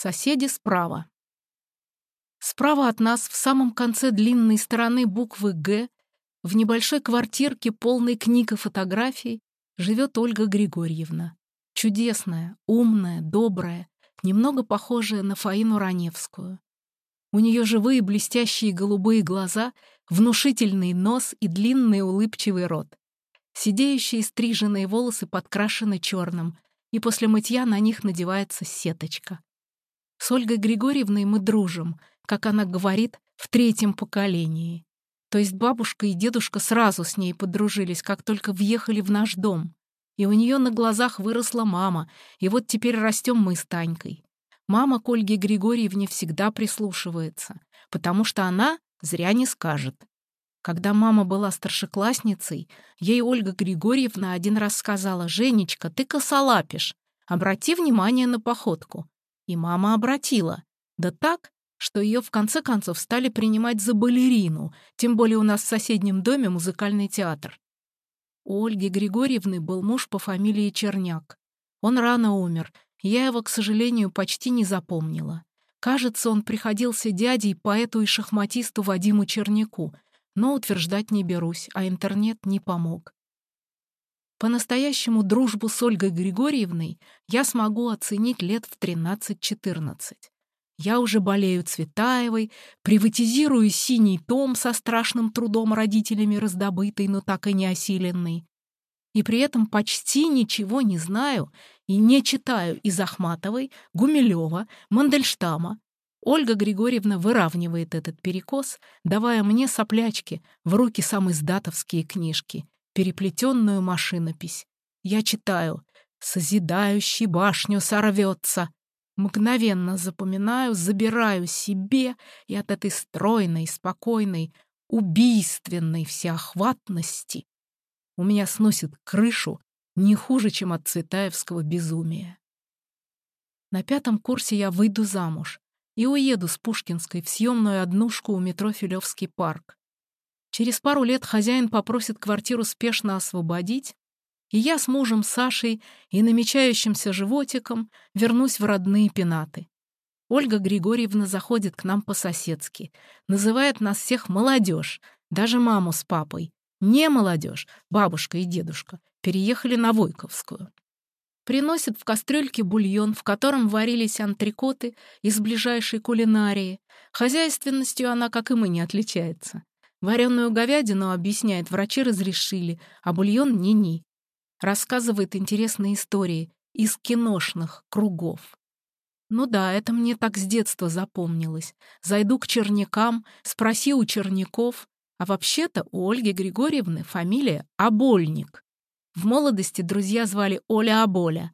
Соседи справа. Справа от нас, в самом конце длинной стороны буквы «Г», в небольшой квартирке, полной книг и фотографий, живет Ольга Григорьевна. Чудесная, умная, добрая, немного похожая на Фаину Раневскую. У нее живые блестящие голубые глаза, внушительный нос и длинный улыбчивый рот. Сидеющие стриженные волосы подкрашены черным, и после мытья на них надевается сеточка. С Ольгой Григорьевной мы дружим, как она говорит, в третьем поколении. То есть бабушка и дедушка сразу с ней подружились, как только въехали в наш дом. И у нее на глазах выросла мама, и вот теперь растем мы с Танькой. Мама к Ольге Григорьевне всегда прислушивается, потому что она зря не скажет. Когда мама была старшеклассницей, ей Ольга Григорьевна один раз сказала, «Женечка, ты косолапишь, обрати внимание на походку». И мама обратила. Да так, что ее в конце концов стали принимать за балерину, тем более у нас в соседнем доме музыкальный театр. У Ольги Григорьевны был муж по фамилии Черняк. Он рано умер, я его, к сожалению, почти не запомнила. Кажется, он приходился дядей поэту и шахматисту Вадиму Черняку, но утверждать не берусь, а интернет не помог. По-настоящему дружбу с Ольгой Григорьевной я смогу оценить лет в 13-14. Я уже болею Цветаевой, приватизирую синий том со страшным трудом родителями раздобытый, но так и не осиленный. И при этом почти ничего не знаю и не читаю из Ахматовой, Гумилева, Мандельштама. Ольга Григорьевна выравнивает этот перекос, давая мне соплячки в руки самоиздатовские книжки, переплетенную машинопись. Я читаю «Созидающий башню сорвется», Мгновенно запоминаю, забираю себе, и от этой стройной, спокойной, убийственной всеохватности у меня сносит крышу не хуже, чем от цветаевского безумия. На пятом курсе я выйду замуж и уеду с Пушкинской в съемную однушку у метро Филевский парк. Через пару лет хозяин попросит квартиру спешно освободить, и я с мужем Сашей и намечающимся животиком вернусь в родные пенаты. Ольга Григорьевна заходит к нам по-соседски, называет нас всех молодежь, даже маму с папой. Не молодежь, бабушка и дедушка, переехали на Войковскую. Приносит в кастрюльке бульон, в котором варились антрикоты из ближайшей кулинарии. Хозяйственностью она, как и мы, не отличается. Вареную говядину, объясняет, врачи разрешили, а бульон ни-ни рассказывает интересные истории из киношных кругов. Ну да, это мне так с детства запомнилось. Зайду к чернякам, спроси у черняков. А вообще-то у Ольги Григорьевны фамилия Обольник. В молодости друзья звали Оля Аболя,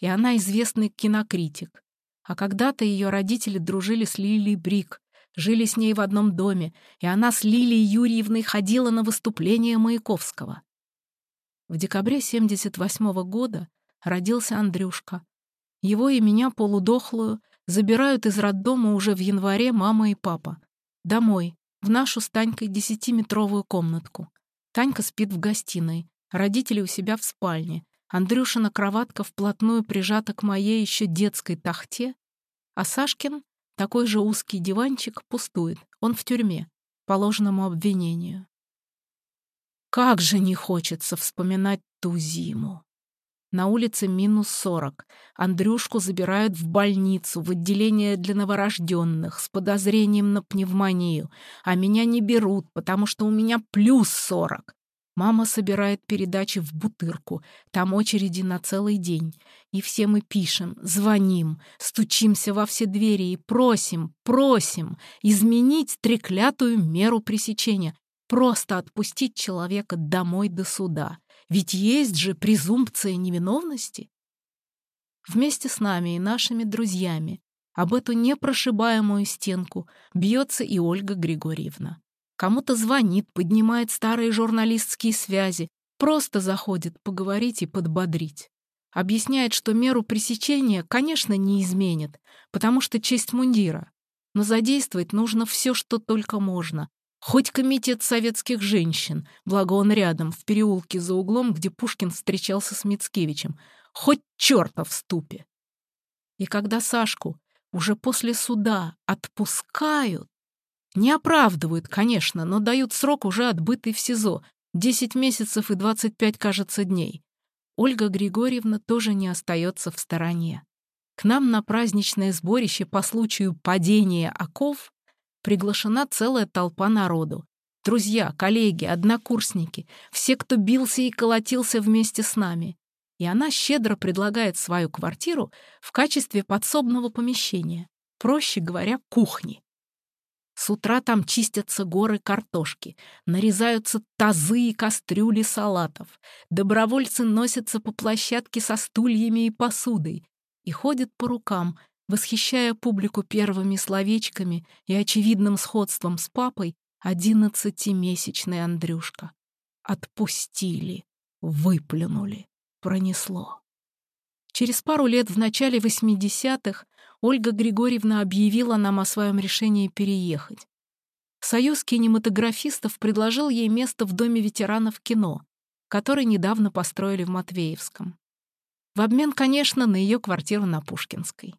и она известный кинокритик. А когда-то ее родители дружили с Лилией Брик, жили с ней в одном доме, и она с Лилией Юрьевной ходила на выступления Маяковского. В декабре 78 -го года родился Андрюшка. Его и меня, полудохлую, забирают из роддома уже в январе мама и папа. Домой, в нашу с Танькой десятиметровую комнатку. Танька спит в гостиной, родители у себя в спальне. Андрюшина кроватка вплотную прижата к моей еще детской тахте, а Сашкин, такой же узкий диванчик, пустует. Он в тюрьме, по ложному обвинению. Как же не хочется вспоминать ту зиму. На улице минус сорок. Андрюшку забирают в больницу, в отделение для новорожденных с подозрением на пневмонию, а меня не берут, потому что у меня плюс сорок. Мама собирает передачи в Бутырку, там очереди на целый день. И все мы пишем, звоним, стучимся во все двери и просим, просим изменить треклятую меру пресечения. Просто отпустить человека домой до суда. Ведь есть же презумпция невиновности. Вместе с нами и нашими друзьями об эту непрошибаемую стенку бьется и Ольга Григорьевна. Кому-то звонит, поднимает старые журналистские связи, просто заходит поговорить и подбодрить. Объясняет, что меру пресечения, конечно, не изменит, потому что честь мундира. Но задействовать нужно все, что только можно, Хоть комитет советских женщин, благо он рядом, в переулке за углом, где Пушкин встречался с Мицкевичем. Хоть черта в ступе. И когда Сашку, уже после суда отпускают. Не оправдывают, конечно, но дают срок уже отбытый в СИЗО. 10 месяцев и 25, кажется, дней. Ольга Григорьевна тоже не остается в стороне. К нам на праздничное сборище по случаю падения оков приглашена целая толпа народу. Друзья, коллеги, однокурсники, все, кто бился и колотился вместе с нами. И она щедро предлагает свою квартиру в качестве подсобного помещения, проще говоря, кухни. С утра там чистятся горы картошки, нарезаются тазы и кастрюли салатов. Добровольцы носятся по площадке со стульями и посудой и ходят по рукам, восхищая публику первыми словечками и очевидным сходством с папой одиннадцатимесячный Андрюшка. Отпустили, выплюнули, пронесло. Через пару лет в начале 80-х Ольга Григорьевна объявила нам о своем решении переехать. Союз кинематографистов предложил ей место в Доме ветеранов кино, который недавно построили в Матвеевском. В обмен, конечно, на ее квартиру на Пушкинской.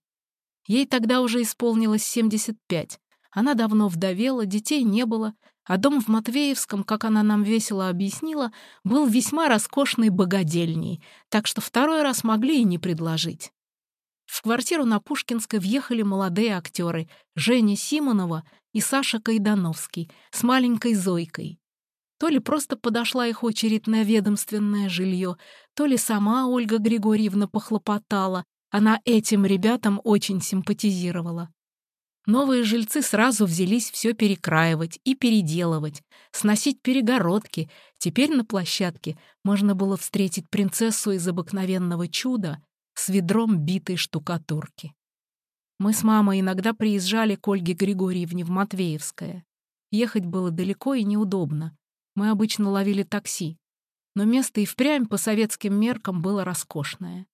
Ей тогда уже исполнилось 75. Она давно вдовела, детей не было, а дом в Матвеевском, как она нам весело объяснила, был весьма роскошной богадельней, так что второй раз могли и не предложить. В квартиру на Пушкинской въехали молодые актеры Женя Симонова и Саша Кайдановский с маленькой Зойкой. То ли просто подошла их очередь на ведомственное жилье, то ли сама Ольга Григорьевна похлопотала, она этим ребятам очень симпатизировала. Новые жильцы сразу взялись все перекраивать и переделывать, сносить перегородки. Теперь на площадке можно было встретить принцессу из обыкновенного чуда с ведром битой штукатурки. Мы с мамой иногда приезжали к Ольге Григорьевне в Матвеевское. Ехать было далеко и неудобно. Мы обычно ловили такси. Но место и впрямь по советским меркам было роскошное.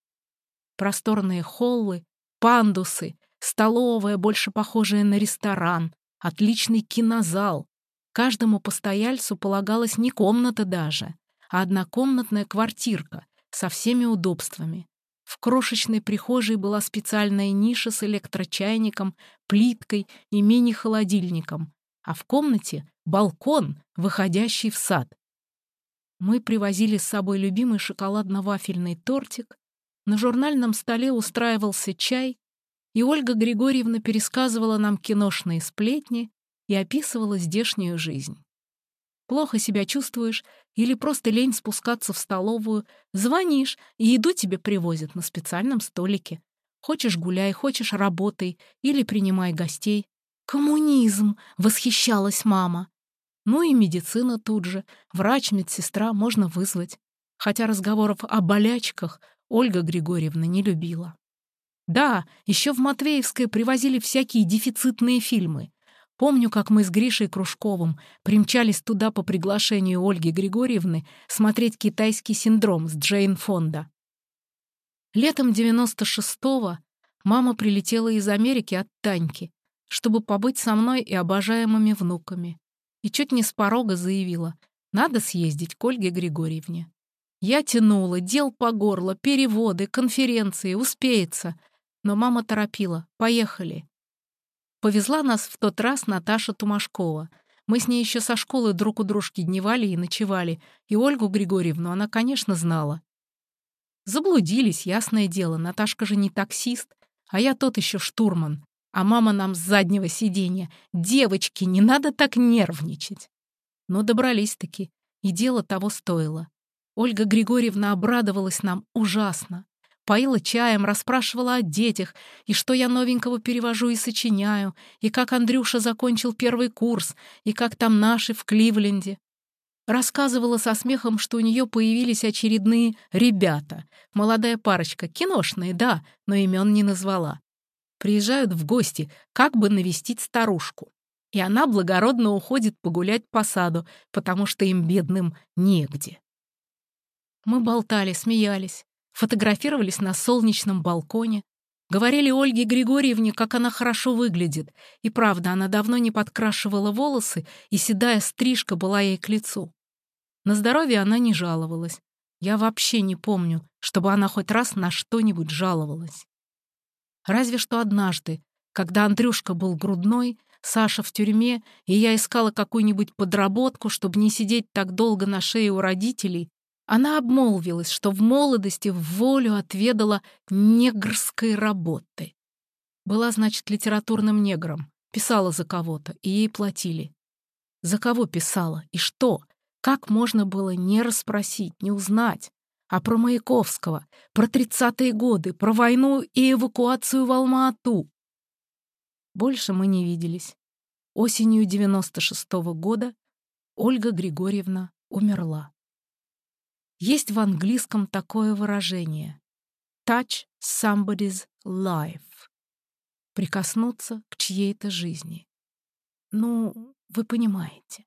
Просторные холлы, пандусы, столовая, больше похожая на ресторан, отличный кинозал. Каждому постояльцу полагалась не комната даже, а однокомнатная квартирка со всеми удобствами. В крошечной прихожей была специальная ниша с электрочайником, плиткой и мини-холодильником, а в комнате — балкон, выходящий в сад. Мы привозили с собой любимый шоколадно-вафельный тортик, на журнальном столе устраивался чай, и Ольга Григорьевна пересказывала нам киношные сплетни и описывала здешнюю жизнь плохо себя чувствуешь или просто лень спускаться в столовую, звонишь, и еду тебе привозят на специальном столике. Хочешь гуляй, хочешь работай или принимай гостей. «Коммунизм!» — восхищалась мама. Ну и медицина тут же. Врач, медсестра можно вызвать. Хотя разговоров о болячках Ольга Григорьевна не любила. Да, еще в Матвеевское привозили всякие дефицитные фильмы. Помню, как мы с Гришей Кружковым примчались туда по приглашению Ольги Григорьевны смотреть «Китайский синдром» с Джейн Фонда. Летом 96-го мама прилетела из Америки от Таньки, чтобы побыть со мной и обожаемыми внуками. И чуть не с порога заявила, надо съездить к Ольге Григорьевне. Я тянула, дел по горло, переводы, конференции, успеется. Но мама торопила, поехали. Повезла нас в тот раз Наташа Тумашкова. Мы с ней еще со школы друг у дружки дневали и ночевали, и Ольгу Григорьевну она, конечно, знала. Заблудились, ясное дело, Наташка же не таксист, а я тот еще штурман. А мама нам с заднего сиденья. «Девочки, не надо так нервничать!» Но добрались-таки, и дело того стоило. Ольга Григорьевна обрадовалась нам ужасно поила чаем, расспрашивала о детях, и что я новенького перевожу и сочиняю, и как Андрюша закончил первый курс, и как там наши в Кливленде. Рассказывала со смехом, что у нее появились очередные «ребята». Молодая парочка, киношные, да, но имен не назвала. Приезжают в гости, как бы навестить старушку. И она благородно уходит погулять по саду, потому что им, бедным, негде. Мы болтали, смеялись фотографировались на солнечном балконе, говорили Ольге Григорьевне, как она хорошо выглядит, и правда, она давно не подкрашивала волосы, и седая стрижка была ей к лицу. На здоровье она не жаловалась. Я вообще не помню, чтобы она хоть раз на что-нибудь жаловалась. Разве что однажды, Когда Андрюшка был грудной, Саша в тюрьме, и я искала какую-нибудь подработку, чтобы не сидеть так долго на шее у родителей, она обмолвилась, что в молодости в волю отведала негрской работы. Была, значит, литературным негром, писала за кого-то, и ей платили. За кого писала и что? Как можно было не расспросить, не узнать? А про Маяковского, про тридцатые годы, про войну и эвакуацию в Алма-Ату. Больше мы не виделись. Осенью 96-го года Ольга Григорьевна умерла. Есть в английском такое выражение «touch somebody's life» — прикоснуться к чьей-то жизни. Ну, вы понимаете.